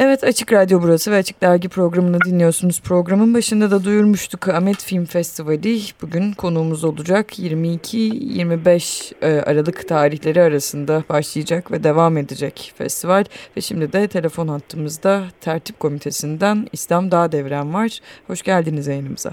Evet Açık Radyo burası ve Açık Dergi programını dinliyorsunuz. Programın başında da duyurmuştuk Ahmet Film Festivali bugün konuğumuz olacak. 22-25 e, Aralık tarihleri arasında başlayacak ve devam edecek festival. Ve şimdi de telefon hattımızda tertip komitesinden İslam Dağdevren var. Hoş geldiniz yayınımıza.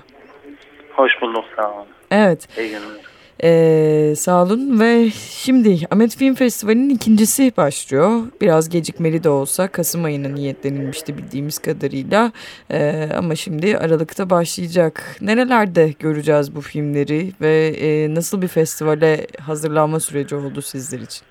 Hoş bulduk sağ olun. Evet. İyi günler. Ee, sağ olun ve şimdi Ahmet Film Festivali'nin ikincisi başlıyor. Biraz gecikmeli de olsa Kasım ayına niyetlenilmişti bildiğimiz kadarıyla. Ee, ama şimdi Aralık'ta başlayacak. Nerelerde göreceğiz bu filmleri ve e, nasıl bir festivale hazırlanma süreci oldu sizler için?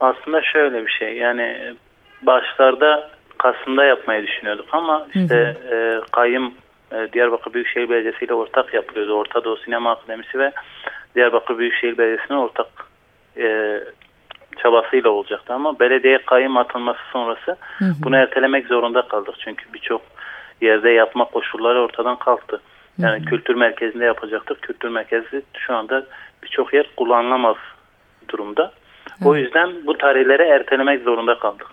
Aslında şöyle bir şey yani başlarda Kasım'da yapmayı düşünüyorduk ama işte hı hı. E, kayyum e, Diyarbakır Büyükşehir Belediyesi ile ortak yapılıyordu. Orta Doğu Sinema Akademisi ve Diyarbakır Büyükşehir Belediyesi'nin ortak e, çabasıyla olacaktı ama belediye kayyum atılması sonrası hı hı. bunu ertelemek zorunda kaldık. Çünkü birçok yerde yapma koşulları ortadan kalktı. Yani hı hı. kültür merkezinde yapacaktık. Kültür merkezi şu anda birçok yer kullanılamaz durumda. Hı. O yüzden bu tarihleri ertelemek zorunda kaldık.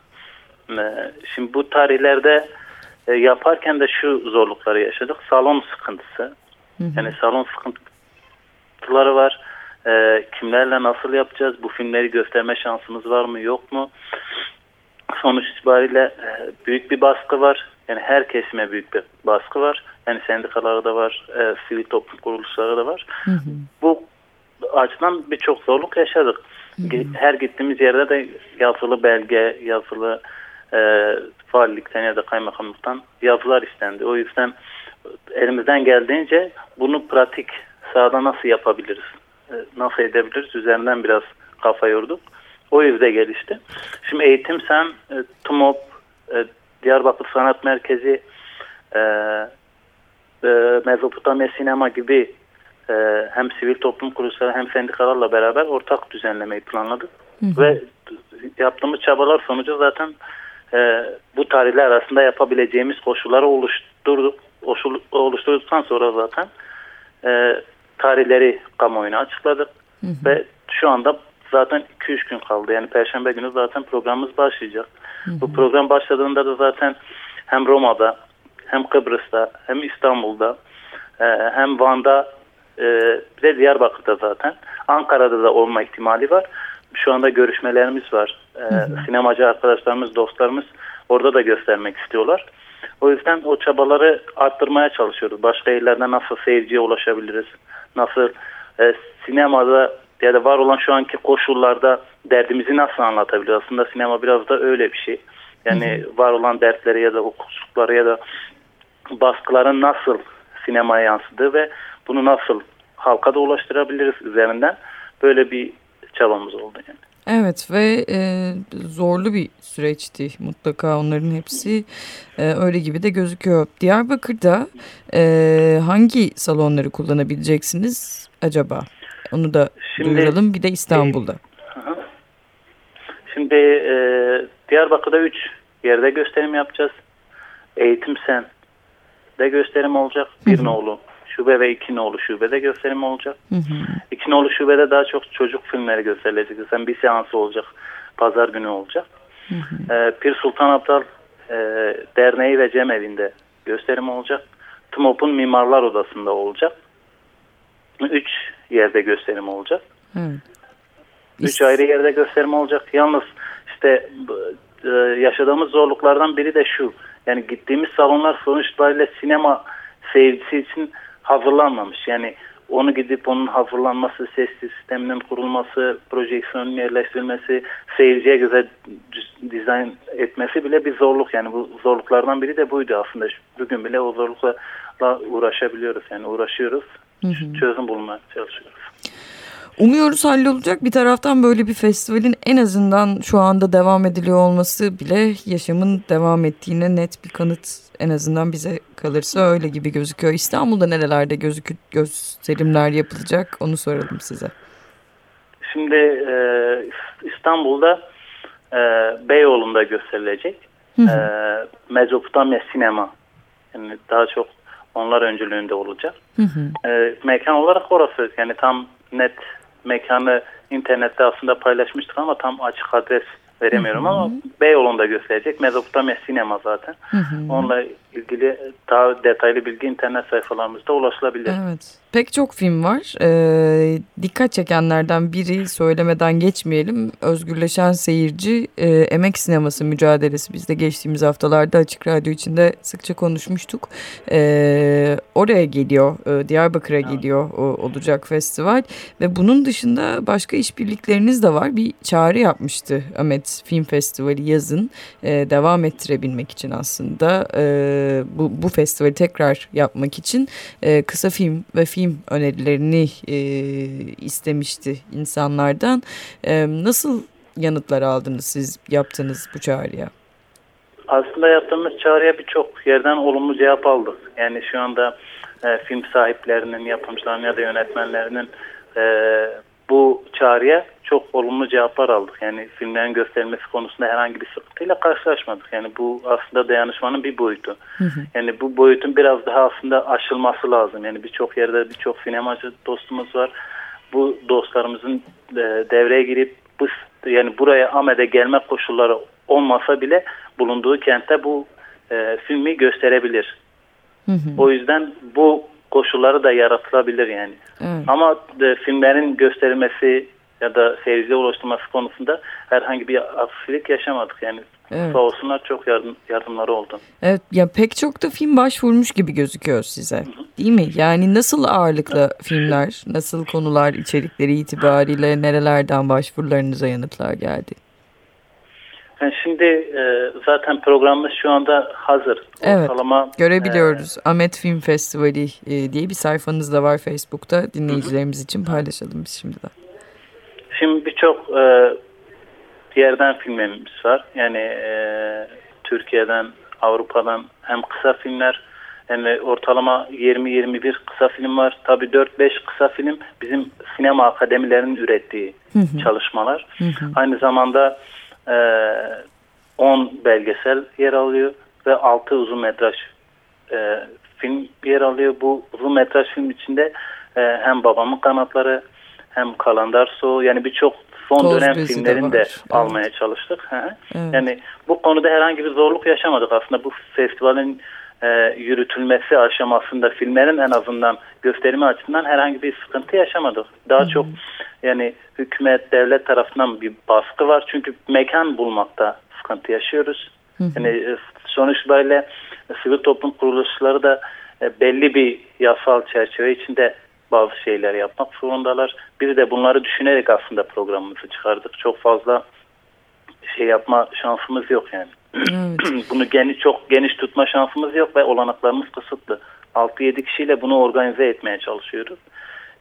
E, şimdi bu tarihlerde e, yaparken de şu zorlukları yaşadık. Salon sıkıntısı. Hı hı. Yani salon sıkıntıları var. E, kimlerle nasıl yapacağız? Bu filmleri gösterme şansımız var mı yok mu? Sonuç itibariyle e, büyük bir baskı var. Yani her kesime büyük bir baskı var. Yani sendikaları da var, e, sivil toplum kuruluşları da var. Hı hı. Bu açıdan birçok zorluk yaşadık. Hı hı. Her gittiğimiz yerde de yazılı belge, yazılı e, valilikten ya da kaymakamlıktan yazılar istendi. O yüzden elimizden geldiğince bunu pratik sahada nasıl yapabiliriz, e, nasıl edebiliriz üzerinden biraz kafa yorduk. O yüzden gelişti. Şimdi eğitim sen e, TUMOP, e, Diyarbakır Sanat Merkezi, Mezopotamya Sinema gibi hem sivil toplum kuruluşları hem sendikalarla beraber ortak düzenlemeyi planladık. Hı hı. Ve yaptığımız çabalar sonucu zaten e, bu tarihler arasında yapabileceğimiz koşulları oluşturduk. Oluşturduktan sonra zaten e, tarihleri kamuoyuna açıkladık. Hı hı. Ve şu anda zaten 2-3 gün kaldı. Yani Perşembe günü zaten programımız başlayacak. Hı hı. Bu program başladığında da zaten hem Roma'da hem Kıbrıs'ta hem İstanbul'da e, hem Van'da e, bir de Diyarbakır'da zaten Ankara'da da olma ihtimali var. Şu anda görüşmelerimiz var. Hı. Sinemacı arkadaşlarımız, dostlarımız orada da göstermek istiyorlar. O yüzden o çabaları arttırmaya çalışıyoruz. Başka illerde nasıl seyirciye ulaşabiliriz? Nasıl e, sinemada ya da var olan şu anki koşullarda derdimizi nasıl anlatabiliriz? Aslında sinema biraz da öyle bir şey. Yani hı hı. var olan dertleri ya da hukuksuzlukları ya da baskıların nasıl sinemaya yansıdığı ve bunu nasıl halka da ulaştırabiliriz üzerinden böyle bir çabamız oldu yani. Evet ve e, zorlu bir süreçti mutlaka onların hepsi e, öyle gibi de gözüküyor. Diyarbakır'da e, hangi salonları kullanabileceksiniz acaba? Onu da Şimdi, duyuralım bir de İstanbul'da. E, Şimdi e, Diyarbakır'da üç yerde gösterim yapacağız. Eğitim Sen de gösterim olacak. Bir nolu şube ve iki nolu şubede gösterim olacak. Hı hı. İki nolu şubede daha çok çocuk filmleri gösterilecek. Zaten bir seansı olacak. Pazar günü olacak. Hı hı. Ee, Pir Sultan Abdal e, Derneği ve Cem Evi'nde gösterim olacak. TMOP'un Mimarlar Odası'nda olacak. Üç yerde gösterim olacak. Hı. Üç ayrı yerde gösterim olacak. Yalnız işte e, yaşadığımız zorluklardan biri de şu. Yani gittiğimiz salonlar sonuç itibariyle sinema seyircisi için hazırlanmamış. Yani onu gidip onun hazırlanması, ses sisteminin kurulması, projeksiyonun yerleştirilmesi, seyirciye göre dizayn etmesi bile bir zorluk. Yani bu zorluklardan biri de buydu aslında. Bugün bile o zorlukla uğraşabiliyoruz. Yani uğraşıyoruz, hı hı. çözüm bulmaya çalışıyoruz. Umuyoruz hallolacak. Bir taraftan böyle bir festivalin en azından şu anda devam ediliyor olması bile yaşamın devam ettiğine net bir kanıt en azından bize kalırsa öyle gibi gözüküyor. İstanbul'da nerelerde gözükü gösterimler yapılacak onu soralım size. Şimdi e, İstanbul'da e, Beyoğlu'nda gösterilecek. Hı hı. E, Mezopotamya Sinema. Yani daha çok onlar öncülüğünde olacak. Hı hı. E, mekan olarak orası yani tam net mekanı internette aslında paylaşmıştık ama tam açık adres veremiyorum hı hı. ama Beyoğlu'nda gösterecek. Mezopotamya sinema zaten. Hı hı. Onunla ilgili daha detaylı bilgi internet sayfalarımızda ulaşılabilir. Evet. Pek çok film var. Ee, dikkat çekenlerden biri söylemeden geçmeyelim. Özgürleşen Seyirci e, Emek Sineması mücadelesi. Biz de geçtiğimiz haftalarda Açık Radyo içinde sıkça konuşmuştuk. Ee, oraya geliyor. E, Diyarbakır'a evet. geliyor o, olacak festival. Ve bunun dışında başka işbirlikleriniz de var. Bir çağrı yapmıştı Ahmet Film Festivali yazın. E, devam ettirebilmek için aslında. Bu, bu festivali tekrar yapmak için e, kısa film ve film önerilerini e, istemişti insanlardan. E, nasıl yanıtlar aldınız siz yaptığınız bu çağrıya? Aslında yaptığımız çağrıya birçok yerden olumlu cevap aldık. Yani şu anda e, film sahiplerinin, yapımcıların ya da yönetmenlerinin e, bu çağrıya çok olumlu cevaplar aldık. Yani filmlerin gösterilmesi konusunda herhangi bir sıkıntıyla karşılaşmadık. Yani bu aslında dayanışmanın bir boyutu. Hı hı. Yani bu boyutun biraz daha aslında aşılması lazım. Yani birçok yerde birçok sinemacı dostumuz var. Bu dostlarımızın e, devreye girip bu yani buraya Ahmet'e gelme koşulları olmasa bile bulunduğu kentte bu e, filmi gösterebilir. Hı hı. O yüzden bu koşulları da yaratılabilir yani. Evet. Ama e, filmlerin gösterilmesi ya da seyirciye ulaştırması konusunda herhangi bir aksilik yaşamadık yani. Evet. Sağ olsunlar çok yardım, yardımları oldu. Evet ya pek çok da film başvurmuş gibi gözüküyor size. Hı hı. Değil mi? Yani nasıl ağırlıklı filmler, nasıl konular içerikleri itibariyle nerelerden başvurularınıza yanıtlar geldi? Yani şimdi e, zaten programımız şu anda hazır. Evet Ortalama, görebiliyoruz. E, Ahmet Film Festivali e, diye bir sayfanız da var Facebook'ta. Dinleyicilerimiz hı. için paylaşalım biz şimdiden. Şimdi birçok e, yerden filmlerimiz var. Yani e, Türkiye'den, Avrupa'dan hem kısa filmler yani ortalama 20-21 kısa film var. Tabii 4-5 kısa film bizim sinema akademilerinin ürettiği hı hı. çalışmalar. Hı hı. Aynı zamanda 10 e, belgesel yer alıyor ve 6 uzun metraj e, film yer alıyor. Bu uzun metraj film içinde e, hem Babamın Kanatları hem Kalandar Soğu yani birçok son Toz dönem filmlerini de, de almaya çalıştık. Evet. Yani bu konuda herhangi bir zorluk yaşamadık aslında bu festivalin e, yürütülmesi aşamasında filmlerin en azından gösterimi açısından herhangi bir sıkıntı yaşamadık. Daha Hı-hı. çok yani hükümet, devlet tarafından bir baskı var. Çünkü mekan bulmakta sıkıntı yaşıyoruz. Hı-hı. Yani e, sonuç böyle sivil toplum kuruluşları da e, belli bir yasal çerçeve içinde bazı şeyler yapmak zorundalar. Biz de bunları düşünerek aslında programımızı çıkardık. Çok fazla şey yapma şansımız yok yani. Evet. bunu geniş, çok geniş tutma şansımız yok ve olanaklarımız kısıtlı. 6-7 kişiyle bunu organize etmeye çalışıyoruz.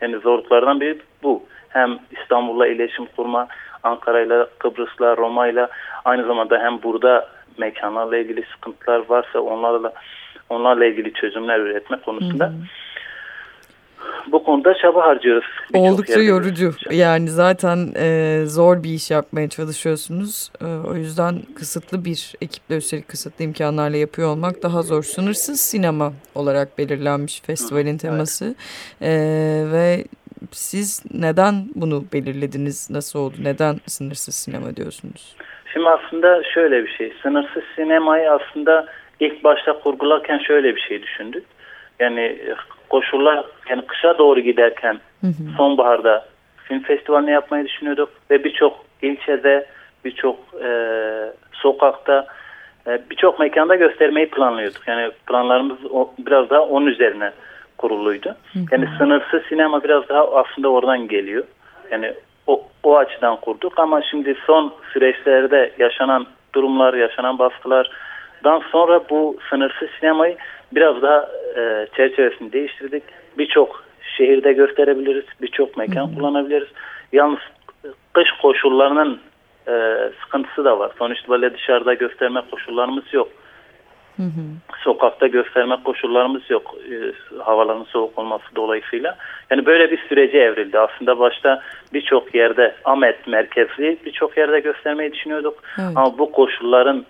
Yani zorluklardan biri bu. Hem İstanbul'la iletişim kurma, Ankara'yla, Kıbrıs'la, Roma'yla aynı zamanda hem burada mekanlarla ilgili sıkıntılar varsa onlarla onlarla ilgili çözümler üretme konusunda. Hı hı bu konuda çaba harcıyoruz. Oldukça yorucu. Yani zaten e, zor bir iş yapmaya çalışıyorsunuz. E, o yüzden kısıtlı bir ekiple üstelik kısıtlı imkanlarla yapıyor olmak daha zor. Sınırsız sinema olarak belirlenmiş festivalin teması. Evet. E, ve siz neden bunu belirlediniz? Nasıl oldu? Neden sınırsız sinema diyorsunuz? Şimdi aslında şöyle bir şey. Sınırsız sinemayı aslında ilk başta kurgularken şöyle bir şey düşündük. Yani koşullar yani kışa doğru giderken hı hı. sonbaharda film festivalini yapmayı düşünüyorduk ve birçok ilçede birçok e, sokakta e, birçok mekanda göstermeyi planlıyorduk. Yani planlarımız o, biraz daha onun üzerine kuruluydu. Hı hı. Yani sınırsız sinema biraz daha aslında oradan geliyor. Yani o, o açıdan kurduk ama şimdi son süreçlerde yaşanan durumlar, yaşanan baskılardan sonra bu sınırsız sinemayı biraz daha e, çerçevesini değiştirdik. Birçok şehirde gösterebiliriz, birçok mekan Hı-hı. kullanabiliriz. Yalnız kış koşullarının e, sıkıntısı da var. Sonuçta böyle dışarıda gösterme koşullarımız yok. Hı hı. Sokakta gösterme koşullarımız yok. E, havaların soğuk olması dolayısıyla. Yani böyle bir sürece evrildi. Aslında başta birçok yerde Ahmet merkezli birçok yerde göstermeyi düşünüyorduk. Evet. Ama bu koşulların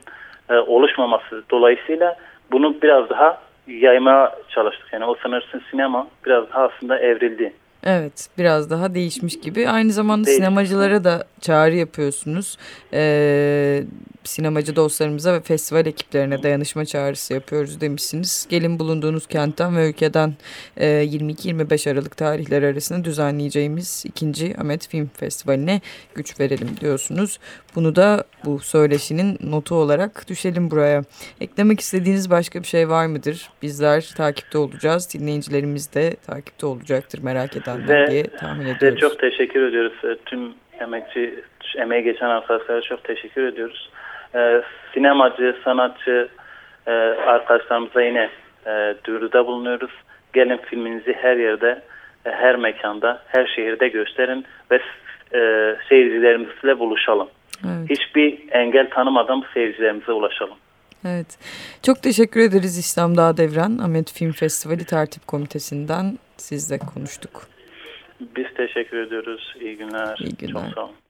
e, oluşmaması dolayısıyla bunu biraz daha yaymaya çalıştık. Yani o sınırsız sinema biraz daha aslında evrildi. Evet biraz daha değişmiş gibi. Aynı zamanda Değişmiş. sinemacılara da çağrı yapıyorsunuz. Ee, sinemacı dostlarımıza ve festival ekiplerine dayanışma çağrısı yapıyoruz demişsiniz. Gelin bulunduğunuz kentten ve ülkeden e, 22-25 Aralık tarihleri arasında düzenleyeceğimiz ikinci Ahmet Film Festivali'ne güç verelim diyorsunuz. Bunu da bu söyleşinin notu olarak düşelim buraya. Eklemek istediğiniz başka bir şey var mıdır? Bizler takipte olacağız. Dinleyicilerimiz de takipte olacaktır merak edenler diye tahmin ediyoruz. Çok teşekkür ediyoruz. Tüm emekçi, emeği geçen arkadaşlara çok teşekkür ediyoruz. Ee, sinemacı, sanatçı e, arkadaşlarımıza yine e, duyuruda bulunuyoruz. Gelin filminizi her yerde, e, her mekanda, her şehirde gösterin ve e, seyircilerimizle buluşalım. Evet. Hiçbir engel tanımadan bu seyircilerimize ulaşalım. Evet. Çok teşekkür ederiz İslam Dağ Devran, Ahmet Film Festivali Tertip Komitesi'nden sizle konuştuk. Biz teşekkür ediyoruz. İyi günler. İyi günler. Çok sağ olun.